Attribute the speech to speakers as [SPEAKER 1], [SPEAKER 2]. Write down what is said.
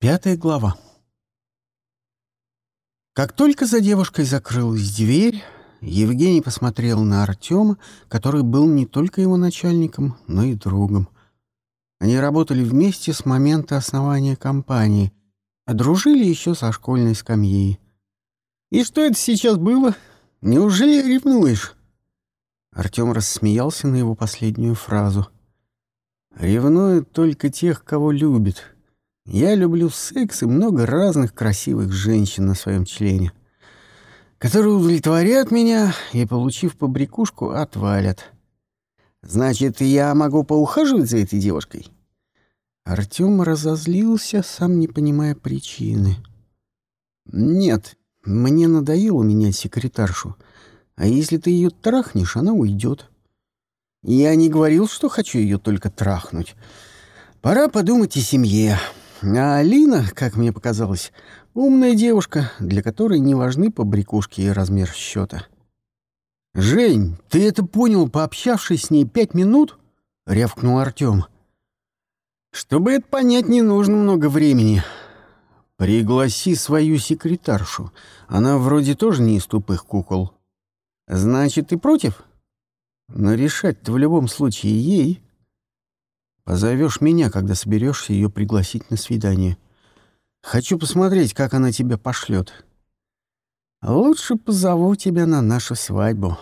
[SPEAKER 1] Пятая глава. Как только за девушкой закрылась дверь, Евгений посмотрел на Артема, который был не только его начальником, но и другом. Они работали вместе с момента основания компании, а дружили еще со школьной скамьи. «И что это сейчас было? Неужели ревнуешь?» Артем рассмеялся на его последнюю фразу. «Ревнуют только тех, кого любит. Я люблю секс и много разных красивых женщин на своем члене, которые удовлетворят меня и, получив побрякушку, отвалят. Значит, я могу поухаживать за этой девушкой?» Артем разозлился, сам не понимая причины. «Нет, мне надоело менять секретаршу, а если ты ее трахнешь, она уйдет. Я не говорил, что хочу ее только трахнуть. Пора подумать о семье». А Алина, как мне показалось, умная девушка, для которой не важны побрякушки и размер счета. «Жень, ты это понял, пообщавшись с ней пять минут?» — рявкнул Артем. «Чтобы это понять, не нужно много времени. Пригласи свою секретаршу. Она вроде тоже не из тупых кукол. Значит, ты против? Но решать-то в любом случае ей. Позовешь меня, когда соберешься ее пригласить на свидание. Хочу посмотреть, как она тебя пошлет. Лучше позову тебя на нашу свадьбу».